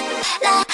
Like.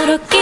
부끄럽게